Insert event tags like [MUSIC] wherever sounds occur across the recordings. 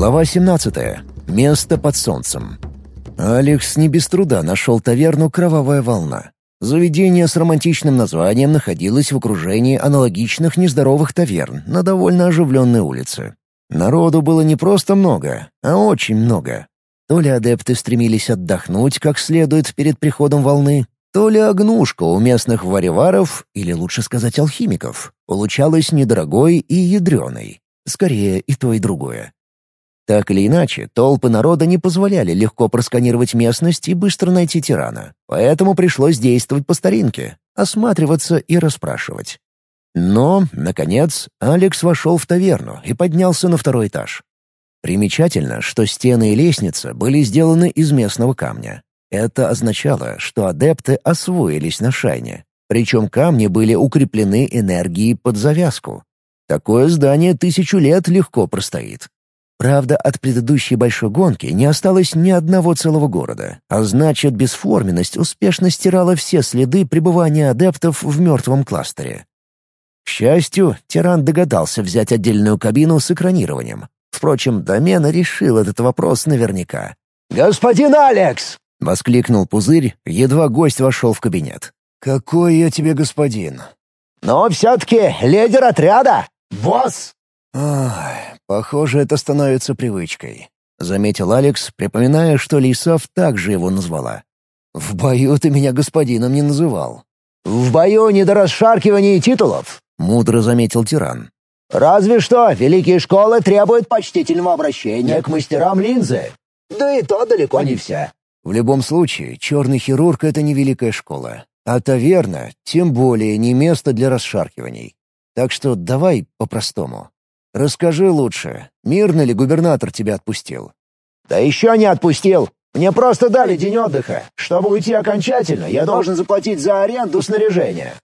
Глава 17. Место под солнцем. Алекс не без труда нашел таверну «Кровавая волна». Заведение с романтичным названием находилось в окружении аналогичных нездоровых таверн на довольно оживленной улице. Народу было не просто много, а очень много. То ли адепты стремились отдохнуть как следует перед приходом волны, то ли огнушка у местных вареваров, или лучше сказать алхимиков, получалась недорогой и ядреной. Скорее и то, и другое. Так или иначе, толпы народа не позволяли легко просканировать местность и быстро найти тирана, поэтому пришлось действовать по старинке, осматриваться и расспрашивать. Но, наконец, Алекс вошел в таверну и поднялся на второй этаж. Примечательно, что стены и лестница были сделаны из местного камня. Это означало, что адепты освоились на шайне, причем камни были укреплены энергией под завязку. Такое здание тысячу лет легко простоит. Правда, от предыдущей большой гонки не осталось ни одного целого города, а значит, бесформенность успешно стирала все следы пребывания адептов в мертвом кластере. К счастью, тиран догадался взять отдельную кабину с экранированием. Впрочем, Домена решил этот вопрос наверняка. «Господин Алекс!» — воскликнул Пузырь, едва гость вошел в кабинет. «Какой я тебе господин?» «Но все-таки лидер отряда! Босс!» «Ах, похоже, это становится привычкой», — заметил Алекс, припоминая, что Лисав также его назвала. «В бою ты меня господином не называл». «В бою не до расшаркивания титулов», — мудро заметил тиран. «Разве что великие школы требуют почтительного обращения к мастерам линзы. Да и то далеко не все. В любом случае, черный хирург — это не великая школа. А таверна — тем более не место для расшаркиваний. Так что давай по-простому. Расскажи лучше, мирно ли губернатор тебя отпустил? Да еще не отпустил. Мне просто дали день отдыха. Чтобы уйти окончательно, я должен заплатить за аренду снаряжения.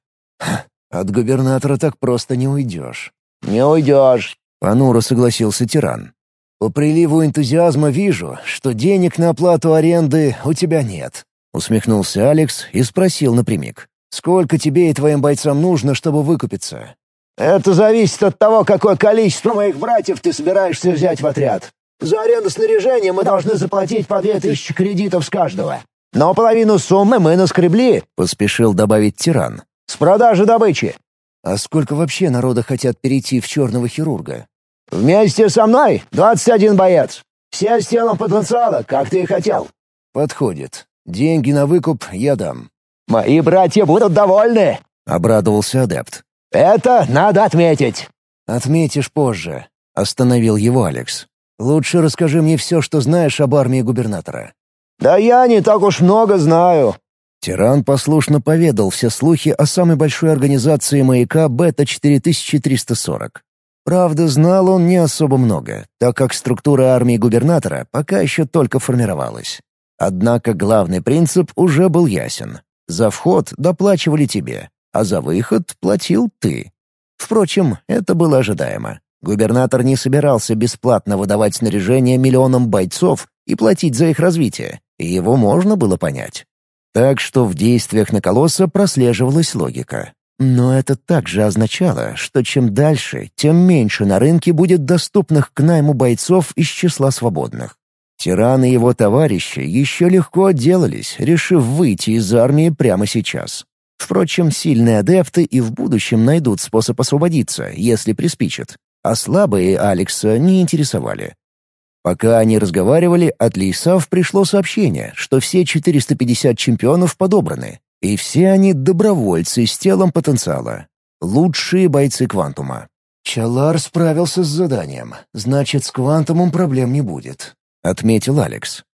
От губернатора так просто не уйдешь. Не уйдешь. Понуро согласился тиран. По приливу энтузиазма вижу, что денег на оплату аренды у тебя нет. Усмехнулся Алекс и спросил напрямик. «Сколько тебе и твоим бойцам нужно, чтобы выкупиться?» «Это зависит от того, какое количество моих братьев ты собираешься взять в отряд. За аренду снаряжения мы должны заплатить по две тысячи кредитов с каждого. Но половину суммы мы наскребли», — поспешил добавить тиран. «С продажи добычи». «А сколько вообще народа хотят перейти в черного хирурга?» «Вместе со мной двадцать один боец. Все с телом потенциала, как ты и хотел». «Подходит. Деньги на выкуп я дам». «Мои братья будут довольны», — обрадовался адепт. «Это надо отметить». «Отметишь позже», — остановил его Алекс. «Лучше расскажи мне все, что знаешь об армии губернатора». «Да я не так уж много знаю». Тиран послушно поведал все слухи о самой большой организации маяка Бета-4340. Правда, знал он не особо много, так как структура армии губернатора пока еще только формировалась. Однако главный принцип уже был ясен. За вход доплачивали тебе, а за выход платил ты. Впрочем, это было ожидаемо. Губернатор не собирался бесплатно выдавать снаряжение миллионам бойцов и платить за их развитие, и его можно было понять. Так что в действиях на колосса прослеживалась логика. Но это также означало, что чем дальше, тем меньше на рынке будет доступных к найму бойцов из числа свободных. Тиран и его товарищи еще легко отделались, решив выйти из армии прямо сейчас. Впрочем, сильные адепты и в будущем найдут способ освободиться, если приспичат, а слабые Алекса не интересовали. Пока они разговаривали, от Лейсав пришло сообщение, что все 450 чемпионов подобраны, и все они добровольцы с телом потенциала. Лучшие бойцы Квантума. «Чалар справился с заданием. Значит, с Квантумом проблем не будет», — отметил Алекс.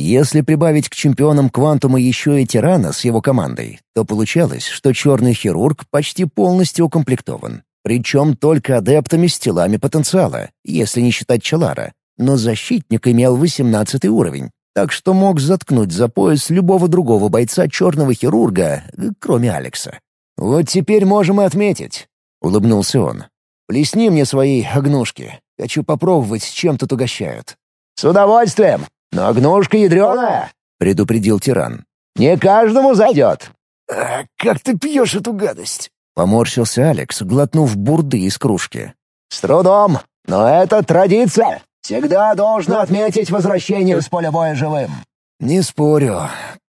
Если прибавить к чемпионам Квантума еще и Тирана с его командой, то получалось, что черный хирург почти полностью укомплектован. Причем только адептами с телами потенциала, если не считать Чалара. Но защитник имел 18 уровень, так что мог заткнуть за пояс любого другого бойца черного хирурга, кроме Алекса. «Вот теперь можем и отметить», — улыбнулся он. «Плесни мне свои огнушки. Хочу попробовать, чем тут угощают». «С удовольствием, но огнушка ядреная», — предупредил тиран. «Не каждому зайдет». «А как ты пьешь эту гадость?» — поморщился Алекс, глотнув бурды из кружки. «С трудом, но это традиция. Всегда должно отметить возвращение с поля боя живым». «Не спорю.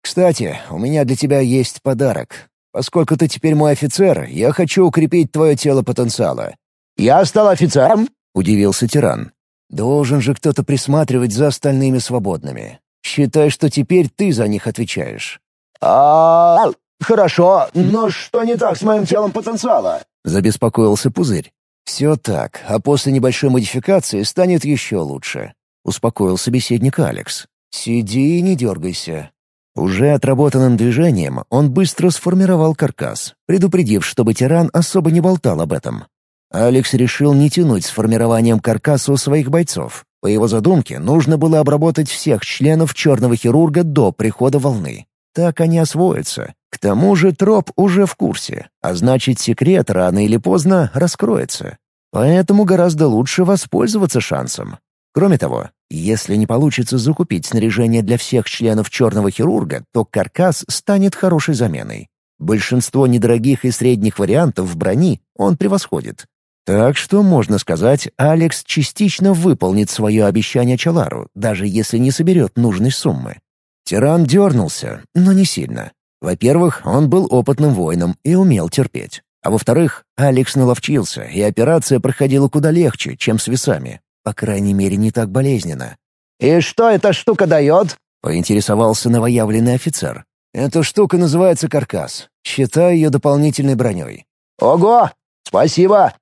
Кстати, у меня для тебя есть подарок. Поскольку ты теперь мой офицер, я хочу укрепить твое тело потенциала». «Я стал офицером?» — удивился тиран. «Должен же кто-то присматривать за остальными свободными. Считай, что теперь ты за них отвечаешь». «А, хорошо, но что не так с моим телом потенциала?» — забеспокоился Пузырь. «Все так, а после небольшой модификации станет еще лучше», — успокоил собеседник Алекс. «Сиди и не дергайся. Уже отработанным движением он быстро сформировал каркас, предупредив, чтобы тиран особо не болтал об этом. Алекс решил не тянуть с формированием каркаса у своих бойцов. По его задумке, нужно было обработать всех членов черного хирурга до прихода волны. Так они освоятся. К тому же троп уже в курсе, а значит секрет рано или поздно раскроется. Поэтому гораздо лучше воспользоваться шансом. Кроме того, если не получится закупить снаряжение для всех членов черного хирурга, то каркас станет хорошей заменой. Большинство недорогих и средних вариантов брони он превосходит. Так что, можно сказать, Алекс частично выполнит свое обещание Чалару, даже если не соберет нужной суммы. Тиран дернулся, но не сильно. Во-первых, он был опытным воином и умел терпеть. А во-вторых, Алекс наловчился, и операция проходила куда легче, чем с весами. По крайней мере, не так болезненно. «И что эта штука дает?» — поинтересовался новоявленный офицер. «Эта штука называется каркас. Считай ее дополнительной броней». «Ого! Спасибо!»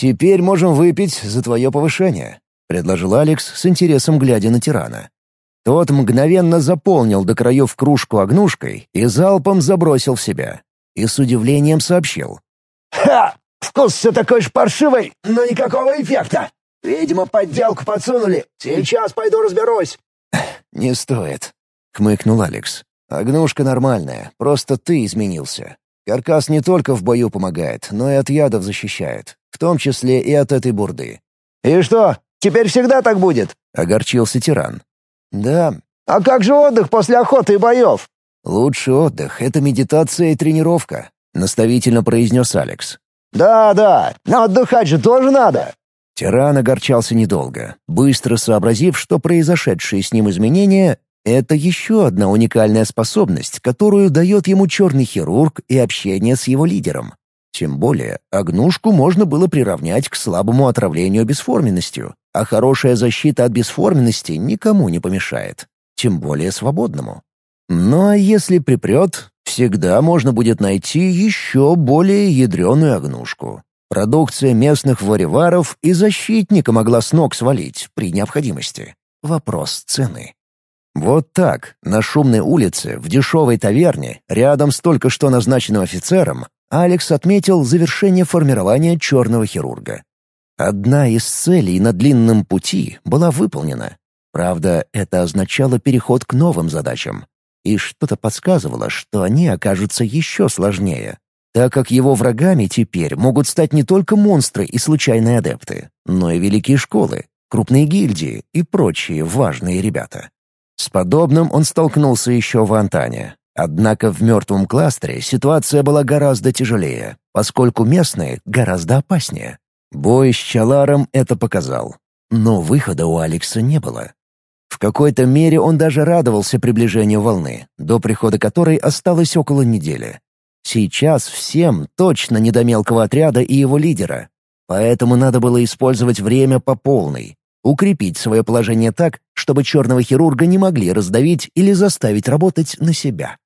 «Теперь можем выпить за твое повышение», — предложил Алекс с интересом глядя на тирана. Тот мгновенно заполнил до краев кружку огнушкой и залпом забросил в себя. И с удивлением сообщил. «Ха! Вкус все такой же паршивый, но никакого эффекта! Видимо, подделку подсунули. Сейчас пойду разберусь». «Не стоит», — хмыкнул Алекс. «Огнушка нормальная, просто ты изменился. Каркас не только в бою помогает, но и от ядов защищает, в том числе и от этой бурды». «И что, теперь всегда так будет?» — огорчился тиран. «Да». «А как же отдых после охоты и боев?» «Лучший отдых — это медитация и тренировка», — наставительно произнес Алекс. «Да, да, но отдыхать же тоже надо». Тиран огорчался недолго, быстро сообразив, что произошедшие с ним изменения — это еще одна уникальная способность, которую дает ему черный хирург и общение с его лидером. Тем более, огнушку можно было приравнять к слабому отравлению бесформенностью, а хорошая защита от бесформенности никому не помешает, тем более свободному. Ну а если припрет, всегда можно будет найти еще более ядреную огнушку. Продукция местных вариваров и защитника могла с ног свалить при необходимости. Вопрос цены. Вот так, на шумной улице, в дешевой таверне, рядом с только что назначенным офицером, Алекс отметил завершение формирования черного хирурга. Одна из целей на длинном пути была выполнена. Правда, это означало переход к новым задачам. И что-то подсказывало, что они окажутся еще сложнее так как его врагами теперь могут стать не только монстры и случайные адепты, но и великие школы, крупные гильдии и прочие важные ребята. С подобным он столкнулся еще в Антане. Однако в мертвом кластере ситуация была гораздо тяжелее, поскольку местные гораздо опаснее. Бой с Чаларом это показал. Но выхода у Алекса не было. В какой-то мере он даже радовался приближению волны, до прихода которой осталось около недели. Сейчас всем точно не до мелкого отряда и его лидера. Поэтому надо было использовать время по полной. Укрепить свое положение так, чтобы черного хирурга не могли раздавить или заставить работать на себя.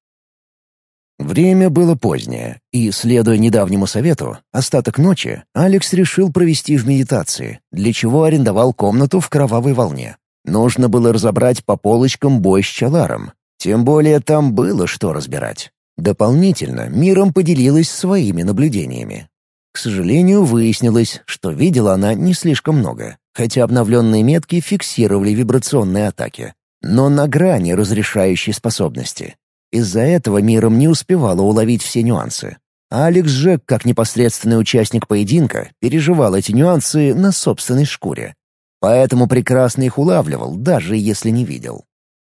Время было позднее, и, следуя недавнему совету, остаток ночи Алекс решил провести в медитации, для чего арендовал комнату в кровавой волне. Нужно было разобрать по полочкам бой с Чаларом. Тем более там было что разбирать. Дополнительно миром поделилась своими наблюдениями. К сожалению, выяснилось, что видела она не слишком много, хотя обновленные метки фиксировали вибрационные атаки, но на грани разрешающей способности. Из-за этого миром не успевала уловить все нюансы. А Алекс же, как непосредственный участник поединка, переживал эти нюансы на собственной шкуре. Поэтому прекрасно их улавливал, даже если не видел.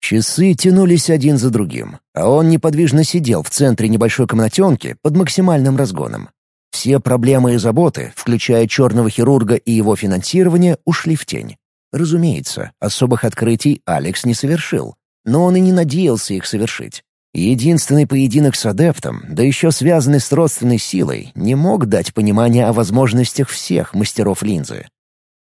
Часы тянулись один за другим, а он неподвижно сидел в центре небольшой комнатенки под максимальным разгоном. Все проблемы и заботы, включая черного хирурга и его финансирование, ушли в тень. Разумеется, особых открытий Алекс не совершил, но он и не надеялся их совершить. Единственный поединок с адептом, да еще связанный с родственной силой, не мог дать понимания о возможностях всех мастеров линзы.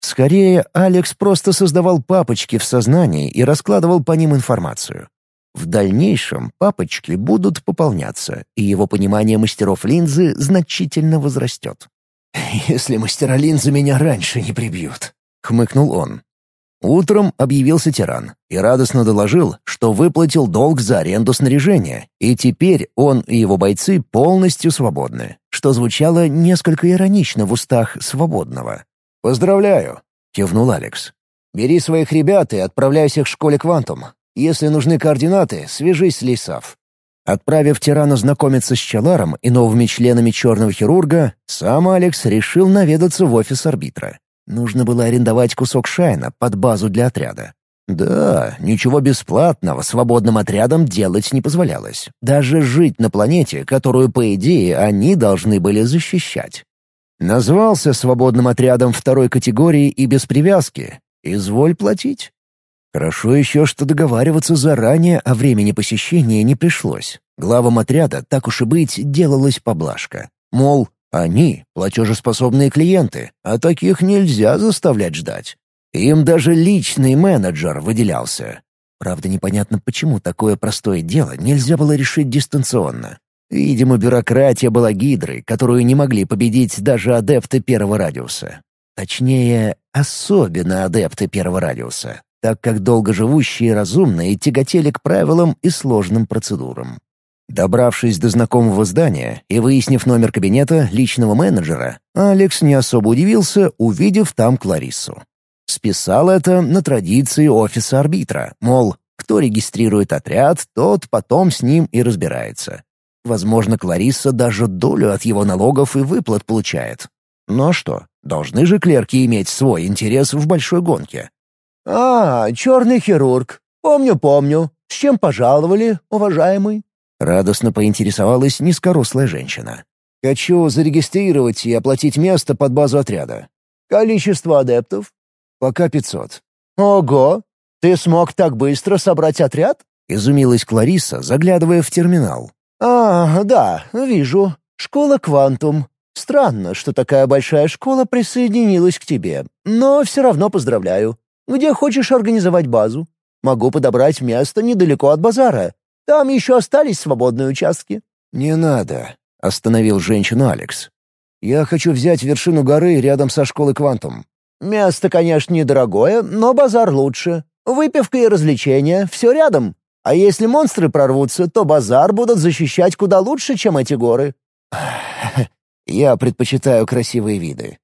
Скорее, Алекс просто создавал папочки в сознании и раскладывал по ним информацию. В дальнейшем папочки будут пополняться, и его понимание мастеров линзы значительно возрастет. [LAUGHS] «Если мастера линзы меня раньше не прибьют», — хмыкнул он. Утром объявился тиран и радостно доложил, что выплатил долг за аренду снаряжения, и теперь он и его бойцы полностью свободны, что звучало несколько иронично в устах свободного. «Поздравляю», — кивнул Алекс. «Бери своих ребят и отправляйся к школе «Квантум». Если нужны координаты, свяжись с Лейсав». Отправив тирана знакомиться с Чаларом и новыми членами черного хирурга, сам Алекс решил наведаться в офис арбитра. Нужно было арендовать кусок шайна под базу для отряда. Да, ничего бесплатного свободным отрядам делать не позволялось. Даже жить на планете, которую, по идее, они должны были защищать. Назвался свободным отрядом второй категории и без привязки. Изволь платить. Хорошо еще, что договариваться заранее о времени посещения не пришлось. Главам отряда, так уж и быть, делалась поблажка. Мол, они — платежеспособные клиенты, а таких нельзя заставлять ждать. Им даже личный менеджер выделялся. Правда, непонятно, почему такое простое дело нельзя было решить дистанционно. Видимо, бюрократия была гидрой, которую не могли победить даже адепты первого радиуса. Точнее, особенно адепты первого радиуса, так как долгоживущие разумные тяготели к правилам и сложным процедурам. Добравшись до знакомого здания и выяснив номер кабинета личного менеджера, Алекс не особо удивился, увидев там Клариссу. Списал это на традиции офиса арбитра, мол, кто регистрирует отряд, тот потом с ним и разбирается. Возможно, Кларисса даже долю от его налогов и выплат получает. Но что, должны же клерки иметь свой интерес в большой гонке. «А, черный хирург. Помню, помню. С чем пожаловали, уважаемый?» Радостно поинтересовалась низкорослая женщина. «Хочу зарегистрировать и оплатить место под базу отряда». «Количество адептов?» «Пока пятьсот». «Ого! Ты смог так быстро собрать отряд?» — изумилась Клариса, заглядывая в терминал. «А, да, вижу. Школа «Квантум». Странно, что такая большая школа присоединилась к тебе, но все равно поздравляю. Где хочешь организовать базу? Могу подобрать место недалеко от базара. Там еще остались свободные участки». «Не надо», — остановил женщину Алекс. «Я хочу взять вершину горы рядом со школой «Квантум». «Место, конечно, недорогое, но базар лучше. Выпивка и развлечения — все рядом. А если монстры прорвутся, то базар будут защищать куда лучше, чем эти горы». [LAUGHS] «Я предпочитаю красивые виды».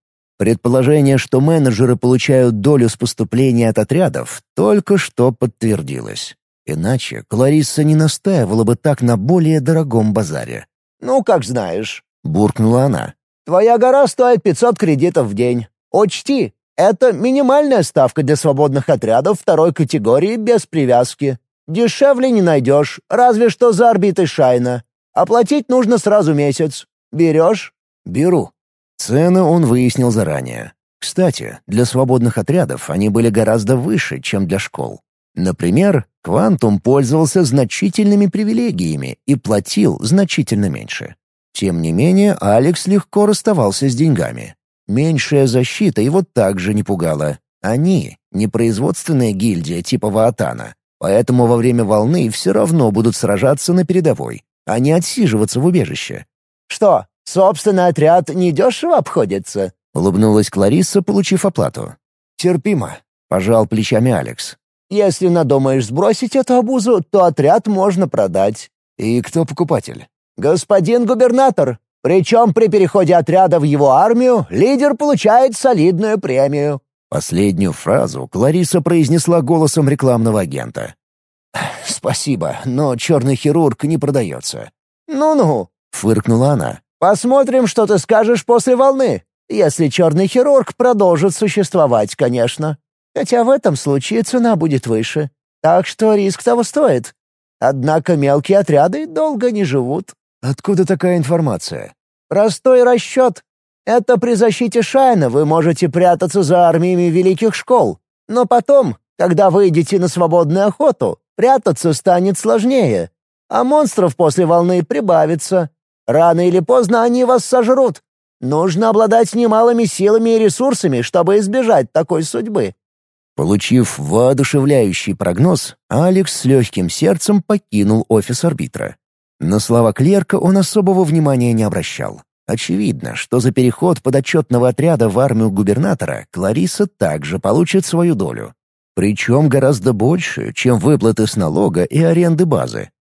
Предположение, что менеджеры получают долю с поступления от отрядов, только что подтвердилось. Иначе Кларисса не настаивала бы так на более дорогом базаре. «Ну, как знаешь», — буркнула она. «Твоя гора стоит 500 кредитов в день. Учти, это минимальная ставка для свободных отрядов второй категории без привязки. Дешевле не найдешь, разве что за орбитой Шайна. Оплатить нужно сразу месяц. Берешь?» «Беру». Цены он выяснил заранее. Кстати, для свободных отрядов они были гораздо выше, чем для школ. Например, Квантум пользовался значительными привилегиями и платил значительно меньше. Тем не менее, Алекс легко расставался с деньгами. Меньшая защита его также не пугала. Они — не производственная гильдия типа Ваатана, Поэтому во время волны все равно будут сражаться на передовой, а не отсиживаться в убежище. «Что, собственный отряд недешево обходится?» — улыбнулась Клариса, получив оплату. «Терпимо», — пожал плечами Алекс. «Если надумаешь сбросить эту обузу, то отряд можно продать». «И кто покупатель?» «Господин губернатор. Причем при переходе отряда в его армию лидер получает солидную премию». Последнюю фразу Клариса произнесла голосом рекламного агента. «Спасибо, но черный хирург не продается». «Ну-ну», — фыркнула она. «Посмотрим, что ты скажешь после волны. Если черный хирург продолжит существовать, конечно. Хотя в этом случае цена будет выше. Так что риск того стоит. Однако мелкие отряды долго не живут». «Откуда такая информация?» «Простой расчет. Это при защите Шайна вы можете прятаться за армиями великих школ. Но потом, когда выйдете на свободную охоту, прятаться станет сложнее, а монстров после волны прибавится. Рано или поздно они вас сожрут. Нужно обладать немалыми силами и ресурсами, чтобы избежать такой судьбы». Получив воодушевляющий прогноз, Алекс с легким сердцем покинул офис арбитра. На слова клерка он особого внимания не обращал. Очевидно, что за переход подотчетного отряда в армию губернатора Клариса также получит свою долю. Причем гораздо больше, чем выплаты с налога и аренды базы.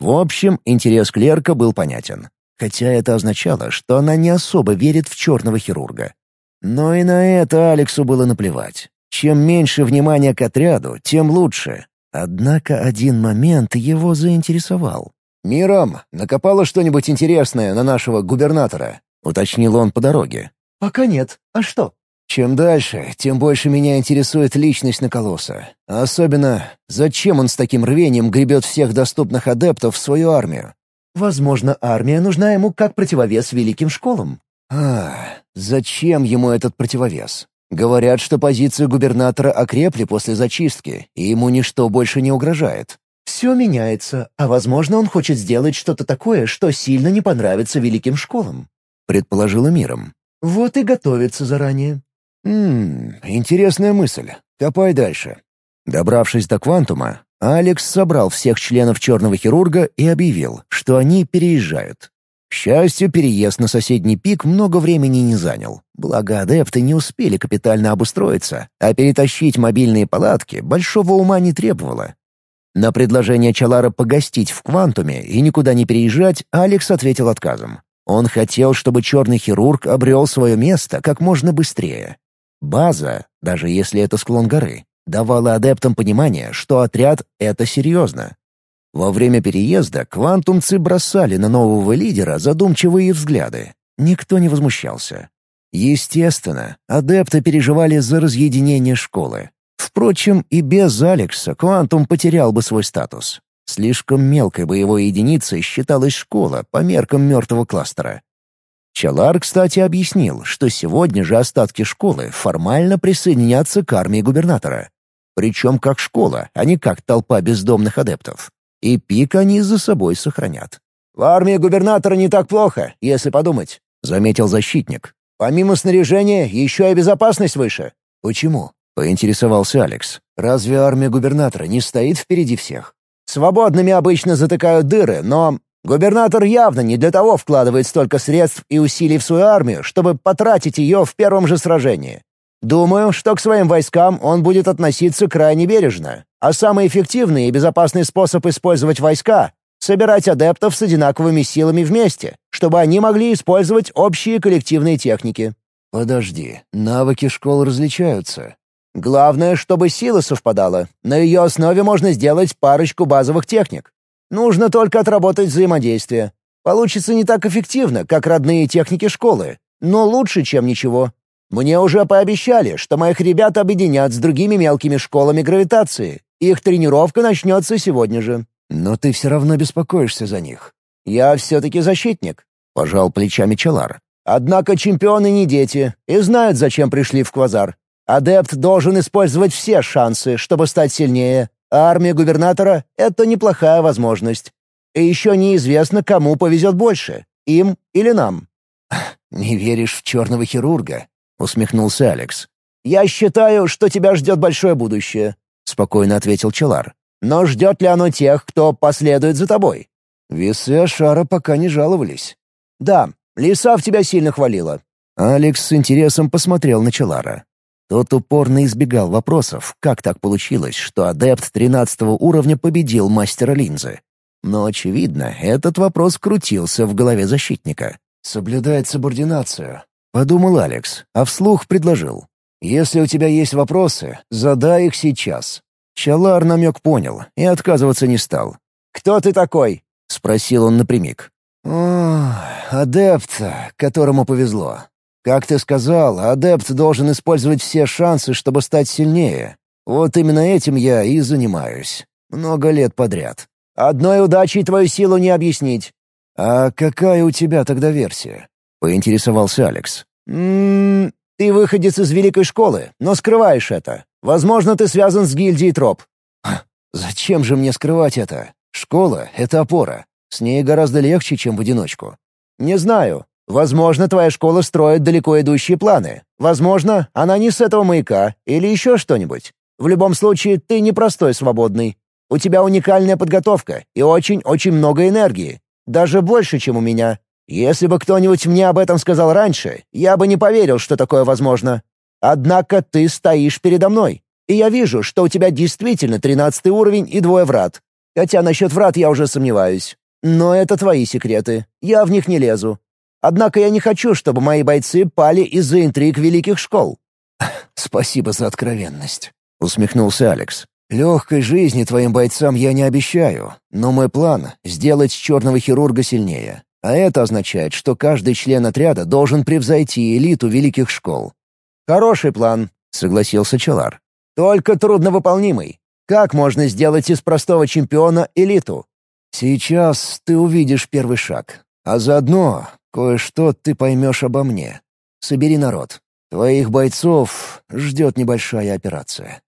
В общем, интерес клерка был понятен. Хотя это означало, что она не особо верит в черного хирурга. Но и на это Алексу было наплевать. Чем меньше внимания к отряду, тем лучше. Однако один момент его заинтересовал. «Миром, накопало что-нибудь интересное на нашего губернатора?» — уточнил он по дороге. «Пока нет. А что?» «Чем дальше, тем больше меня интересует личность Наколоса. особенно, зачем он с таким рвением гребет всех доступных адептов в свою армию?» «Возможно, армия нужна ему как противовес великим школам». «А, зачем ему этот противовес? Говорят, что позиции губернатора окрепли после зачистки, и ему ничто больше не угрожает. Все меняется, а возможно, он хочет сделать что-то такое, что сильно не понравится великим школам», — предположила миром. «Вот и готовится заранее». «Ммм, интересная мысль. Копай дальше». Добравшись до квантума, Алекс собрал всех членов черного хирурга и объявил, что они переезжают. К счастью, переезд на соседний пик много времени не занял. Благо, адепты не успели капитально обустроиться, а перетащить мобильные палатки большого ума не требовало. На предложение Чалара погостить в Квантуме и никуда не переезжать Алекс ответил отказом. Он хотел, чтобы черный хирург обрел свое место как можно быстрее. База, даже если это склон горы, давала адептам понимание, что отряд — это серьезно. Во время переезда квантумцы бросали на нового лидера задумчивые взгляды. Никто не возмущался. Естественно, адепты переживали за разъединение школы. Впрочем, и без Алекса Квантум потерял бы свой статус. Слишком мелкой боевой единицей считалась школа по меркам мертвого кластера. Чалар, кстати, объяснил, что сегодня же остатки школы формально присоединятся к армии губернатора. Причем как школа, а не как толпа бездомных адептов. И пик они за собой сохранят. «В армии губернатора не так плохо, если подумать», — заметил защитник. «Помимо снаряжения, еще и безопасность выше». «Почему?» Поинтересовался Алекс. «Разве армия губернатора не стоит впереди всех?» «Свободными обычно затыкают дыры, но губернатор явно не для того вкладывает столько средств и усилий в свою армию, чтобы потратить ее в первом же сражении. Думаю, что к своим войскам он будет относиться крайне бережно. А самый эффективный и безопасный способ использовать войска — собирать адептов с одинаковыми силами вместе, чтобы они могли использовать общие коллективные техники. «Подожди, навыки школ различаются. Главное, чтобы сила совпадала. На ее основе можно сделать парочку базовых техник. Нужно только отработать взаимодействие. Получится не так эффективно, как родные техники школы, но лучше, чем ничего. Мне уже пообещали, что моих ребят объединят с другими мелкими школами гравитации. Их тренировка начнется сегодня же. Но ты все равно беспокоишься за них. Я все-таки защитник. Пожал плечами Челар. Однако чемпионы не дети и знают, зачем пришли в Квазар. Адепт должен использовать все шансы, чтобы стать сильнее, а армия губернатора — это неплохая возможность. И еще неизвестно, кому повезет больше — им или нам». «Не веришь в черного хирурга?» — усмехнулся Алекс. «Я считаю, что тебя ждет большое будущее», — спокойно ответил Челар. «Но ждет ли оно тех, кто последует за тобой?» Весы Ашара пока не жаловались. «Да, Лиса в тебя сильно хвалила». Алекс с интересом посмотрел на Челара. Тот упорно избегал вопросов, как так получилось, что адепт 13 уровня победил мастера линзы. Но, очевидно, этот вопрос крутился в голове защитника. «Соблюдает субординацию», — подумал Алекс, а вслух предложил. «Если у тебя есть вопросы, задай их сейчас». Чалар намек понял и отказываться не стал. «Кто ты такой?» — спросил он напрямик. «О, адепт, которому повезло. Как ты сказал, адепт должен использовать все шансы, чтобы стать сильнее. Вот именно этим я и занимаюсь. Много лет подряд. Одной удачей твою силу не объяснить. А какая у тебя тогда версия? Поинтересовался Алекс. Ммм, ты выходец из великой школы, но скрываешь это. Возможно, ты связан с гильдией троп». «Зачем же мне скрывать это? Школа — это опора. С ней гораздо легче, чем в одиночку». «Не знаю. Возможно, твоя школа строит далеко идущие планы. Возможно, она не с этого маяка или еще что-нибудь. В любом случае, ты непростой свободный. У тебя уникальная подготовка и очень-очень много энергии. Даже больше, чем у меня. Если бы кто-нибудь мне об этом сказал раньше, я бы не поверил, что такое возможно. Однако ты стоишь передо мной, и я вижу, что у тебя действительно тринадцатый уровень и двое врат. Хотя насчет врат я уже сомневаюсь. Но это твои секреты, я в них не лезу. Однако я не хочу, чтобы мои бойцы пали из-за интриг великих школ». [LAUGHS] «Спасибо за откровенность», — усмехнулся Алекс. «Легкой жизни твоим бойцам я не обещаю, но мой план — сделать черного хирурга сильнее. А это означает, что каждый член отряда должен превзойти элиту великих школ». «Хороший план», — согласился Челар. «Только трудновыполнимый. Как можно сделать из простого чемпиона элиту?» «Сейчас ты увидишь первый шаг. А заодно кое-что ты поймешь обо мне. Собери народ. Твоих бойцов ждет небольшая операция».